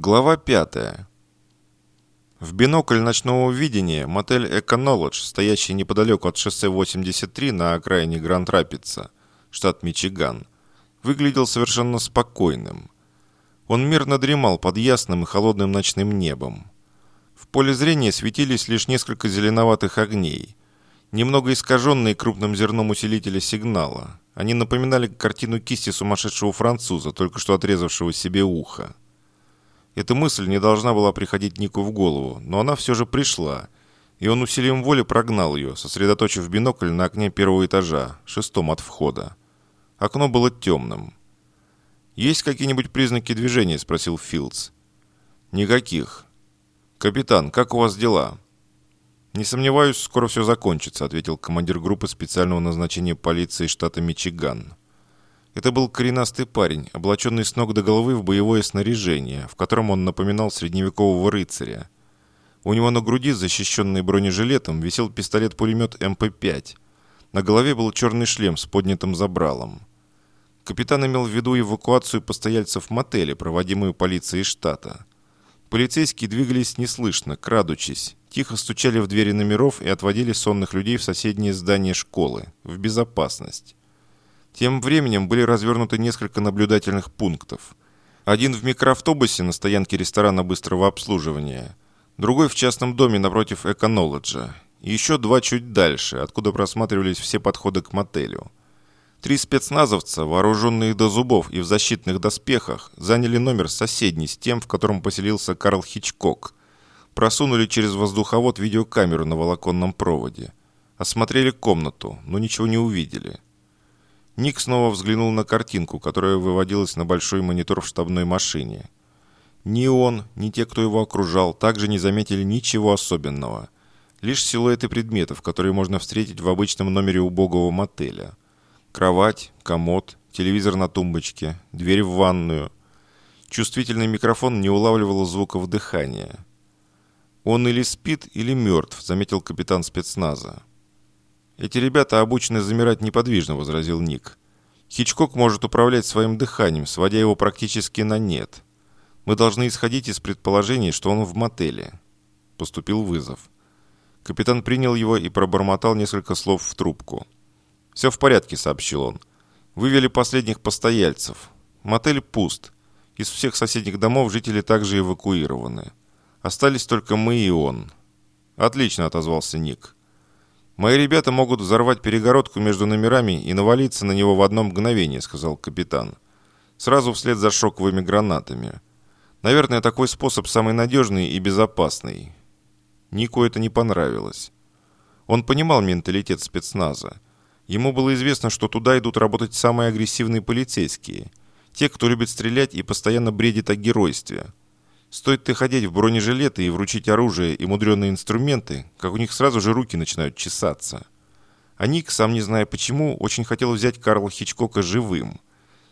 Глава 5. В бинокль ночного видения мотель «Эконолодж», стоящий неподалеку от шоссе 83 на окраине Гранд-Рапидса, штат Мичиган, выглядел совершенно спокойным. Он мирно дремал под ясным и холодным ночным небом. В поле зрения светились лишь несколько зеленоватых огней, немного искаженные крупным зерном усилителя сигнала. Они напоминали картину кисти сумасшедшего француза, только что отрезавшего себе ухо. Эта мысль не должна была приходить Нику в голову, но она все же пришла, и он усилием воли прогнал ее, сосредоточив бинокль на окне первого этажа, шестом от входа. Окно было темным. «Есть какие-нибудь признаки движения?» – спросил Филдс. «Никаких». «Капитан, как у вас дела?» «Не сомневаюсь, скоро все закончится», – ответил командир группы специального назначения полиции штата Мичиган. Это был коренастый парень, облаченный с ног до головы в боевое снаряжение, в котором он напоминал средневекового рыцаря. У него на груди, защищенный бронежилетом, висел пистолет-пулемет МП-5. На голове был черный шлем с поднятым забралом. Капитан имел в виду эвакуацию постояльцев мотеля, проводимую полицией штата. Полицейские двигались неслышно, крадучись, тихо стучали в двери номеров и отводили сонных людей в соседнее здание школы, в безопасность. Тем временем были развернуты несколько наблюдательных пунктов. Один в микроавтобусе на стоянке ресторана быстрого обслуживания, другой в частном доме напротив Эконолоджа, и еще два чуть дальше, откуда просматривались все подходы к мотелю. Три спецназовца, вооруженные до зубов и в защитных доспехах, заняли номер соседний с тем, в котором поселился Карл Хичкок. Просунули через воздуховод видеокамеру на волоконном проводе. Осмотрели комнату, но ничего не увидели. Ник снова взглянул на картинку, которая выводилась на большой монитор в штабной машине. Ни он, ни те, кто его окружал, также не заметили ничего особенного. Лишь силуэты предметов, которые можно встретить в обычном номере убогого мотеля. Кровать, комод, телевизор на тумбочке, дверь в ванную. Чувствительный микрофон не улавливал звуков дыхания. «Он или спит, или мертв», — заметил капитан спецназа. «Эти ребята обучены замирать неподвижно», — возразил Ник. «Хичкок может управлять своим дыханием, сводя его практически на нет. Мы должны исходить из предположений, что он в мотеле». Поступил вызов. Капитан принял его и пробормотал несколько слов в трубку. «Все в порядке», — сообщил он. «Вывели последних постояльцев. Мотель пуст. Из всех соседних домов жители также эвакуированы. Остались только мы и он». «Отлично», — отозвался Ник. «Мои ребята могут взорвать перегородку между номерами и навалиться на него в одно мгновение», — сказал капитан. «Сразу вслед за шоковыми гранатами. Наверное, такой способ самый надежный и безопасный». Нику это не понравилось. Он понимал менталитет спецназа. Ему было известно, что туда идут работать самые агрессивные полицейские. Те, кто любит стрелять и постоянно бредит о геройстве. Стоит ты ходить в бронежилеты и вручить оружие и мудреные инструменты, как у них сразу же руки начинают чесаться. А Ник, сам не зная почему, очень хотел взять Карла Хичкока живым.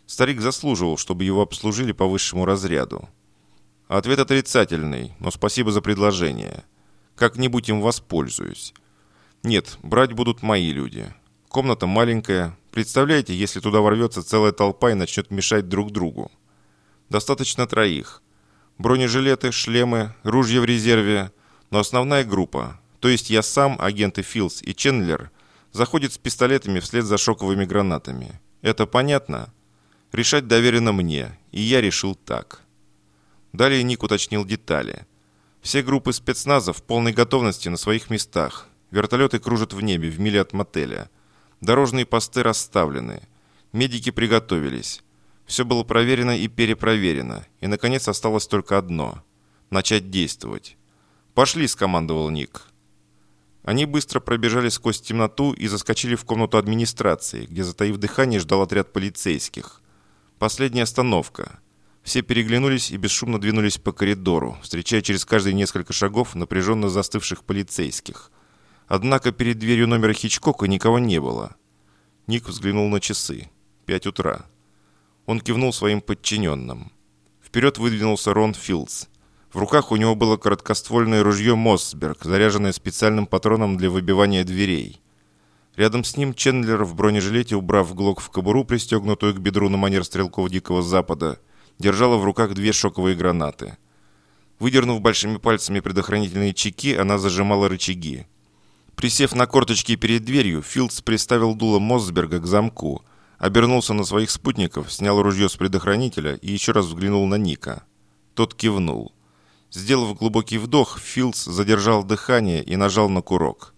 Старик заслуживал, чтобы его обслужили по высшему разряду. Ответ отрицательный, но спасибо за предложение. Как-нибудь им воспользуюсь. Нет, брать будут мои люди. Комната маленькая. Представляете, если туда ворвется целая толпа и начнет мешать друг другу. Достаточно троих. Бронежилеты, шлемы, ружья в резерве. Но основная группа, то есть я сам, агенты Филс и Чендлер, заходит с пистолетами вслед за шоковыми гранатами. Это понятно? Решать доверено мне, и я решил так. Далее Ник уточнил детали. Все группы спецназа в полной готовности на своих местах. Вертолеты кружат в небе, в миле от мотеля. Дорожные посты расставлены. Медики приготовились. Все было проверено и перепроверено, и, наконец, осталось только одно – начать действовать. «Пошли», – скомандовал Ник. Они быстро пробежали сквозь темноту и заскочили в комнату администрации, где, затаив дыхание, ждал отряд полицейских. Последняя остановка. Все переглянулись и бесшумно двинулись по коридору, встречая через каждые несколько шагов напряженно застывших полицейских. Однако перед дверью номера Хичкока никого не было. Ник взглянул на часы. Пять утра. Он кивнул своим подчиненным. Вперед выдвинулся Рон Филдс. В руках у него было короткоствольное ружье Моссберг, заряженное специальным патроном для выбивания дверей. Рядом с ним Чендлер в бронежилете, убрав глок в кобуру, пристегнутую к бедру на манер стрелков Дикого Запада, держала в руках две шоковые гранаты. Выдернув большими пальцами предохранительные чеки, она зажимала рычаги. Присев на корточки перед дверью, Филдс приставил дуло Мосберга к замку, обернулся на своих спутников, снял ружье с предохранителя и еще раз взглянул на Ника. Тот кивнул. Сделав глубокий вдох, Филдс задержал дыхание и нажал на курок.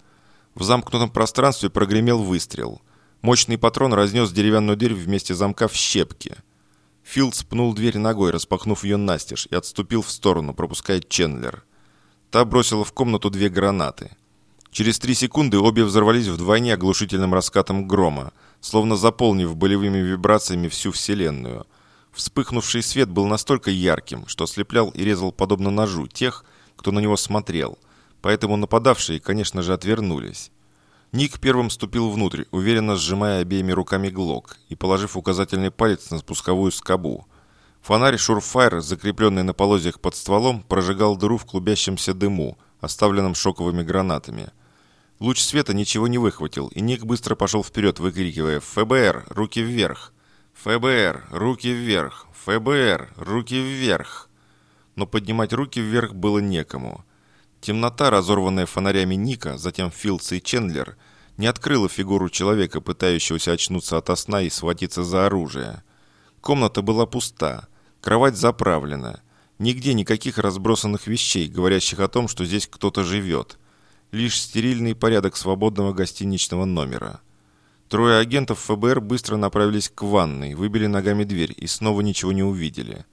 В замкнутом пространстве прогремел выстрел. Мощный патрон разнес деревянную дверь вместе замка в щепки – Филд пнул дверь ногой, распахнув ее настежь, и отступил в сторону, пропуская Чендлер. Та бросила в комнату две гранаты. Через три секунды обе взорвались вдвойне оглушительным раскатом грома, словно заполнив болевыми вибрациями всю Вселенную. Вспыхнувший свет был настолько ярким, что ослеплял и резал подобно ножу тех, кто на него смотрел, поэтому нападавшие, конечно же, отвернулись. Ник первым ступил внутрь, уверенно сжимая обеими руками глок и положив указательный палец на спусковую скобу. Фонарь Шурфайр, закрепленный на полозьях под стволом, прожигал дыру в клубящемся дыму, оставленном шоковыми гранатами. Луч света ничего не выхватил, и Ник быстро пошел вперед, выкрикивая «ФБР! Руки вверх! ФБР! Руки вверх! ФБР! Руки вверх!» Но поднимать руки вверх было некому. Темнота, разорванная фонарями Ника, затем Филдс и Чендлер, не открыла фигуру человека, пытающегося очнуться ото сна и схватиться за оружие. Комната была пуста, кровать заправлена. Нигде никаких разбросанных вещей, говорящих о том, что здесь кто-то живет. Лишь стерильный порядок свободного гостиничного номера. Трое агентов ФБР быстро направились к ванной, выбили ногами дверь и снова ничего не увидели.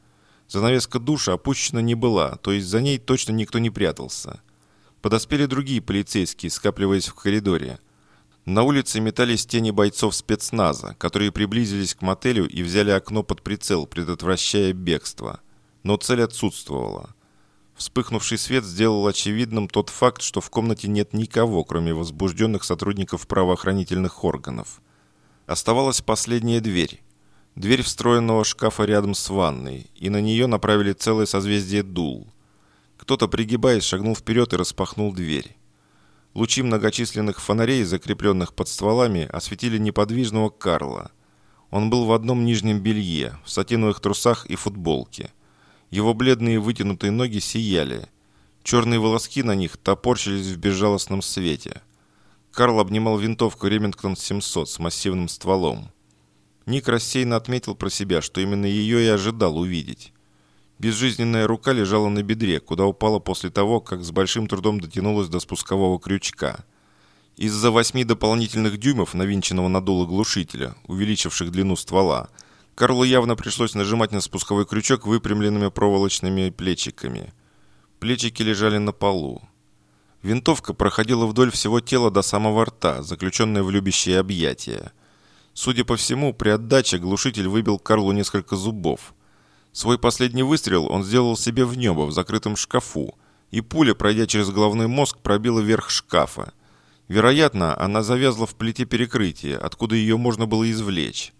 Занавеска душа опущена не была, то есть за ней точно никто не прятался. Подоспели другие полицейские, скапливаясь в коридоре. На улице метались тени бойцов спецназа, которые приблизились к мотелю и взяли окно под прицел, предотвращая бегство. Но цель отсутствовала. Вспыхнувший свет сделал очевидным тот факт, что в комнате нет никого, кроме возбужденных сотрудников правоохранительных органов. Оставалась последняя дверь. Дверь встроенного шкафа рядом с ванной, и на нее направили целое созвездие дул. Кто-то, пригибаясь, шагнул вперед и распахнул дверь. Лучи многочисленных фонарей, закрепленных под стволами, осветили неподвижного Карла. Он был в одном нижнем белье, в сатиновых трусах и футболке. Его бледные вытянутые ноги сияли. Черные волоски на них топорщились в безжалостном свете. Карл обнимал винтовку Ремингтон 700 с массивным стволом. Ник рассеянно отметил про себя, что именно ее и ожидал увидеть. Безжизненная рука лежала на бедре, куда упала после того, как с большим трудом дотянулась до спускового крючка. Из-за восьми дополнительных дюймов, навинченного на дуло глушителя, увеличивших длину ствола, Карлу явно пришлось нажимать на спусковой крючок выпрямленными проволочными плечиками. Плечики лежали на полу. Винтовка проходила вдоль всего тела до самого рта, заключенная в любящее объятие – Судя по всему, при отдаче глушитель выбил Карлу несколько зубов. Свой последний выстрел он сделал себе в небо, в закрытом шкафу, и пуля, пройдя через головной мозг, пробила верх шкафа. Вероятно, она завязла в плите перекрытия, откуда ее можно было извлечь.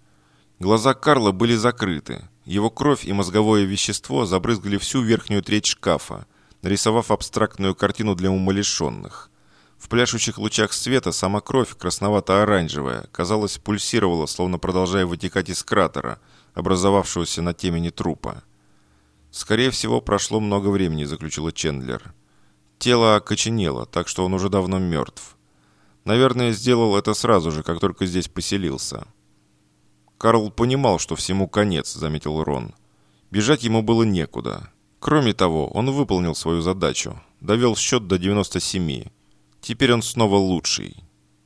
Глаза Карла были закрыты. Его кровь и мозговое вещество забрызгали всю верхнюю треть шкафа, нарисовав абстрактную картину для умалишенных. В пляшущих лучах света сама кровь, красновато-оранжевая, казалось, пульсировала, словно продолжая вытекать из кратера, образовавшегося на темени трупа. «Скорее всего, прошло много времени», — заключила Чендлер. Тело окоченело, так что он уже давно мертв. Наверное, сделал это сразу же, как только здесь поселился. Карл понимал, что всему конец, заметил Рон. Бежать ему было некуда. Кроме того, он выполнил свою задачу. Довел счет до 97. Теперь он снова лучший.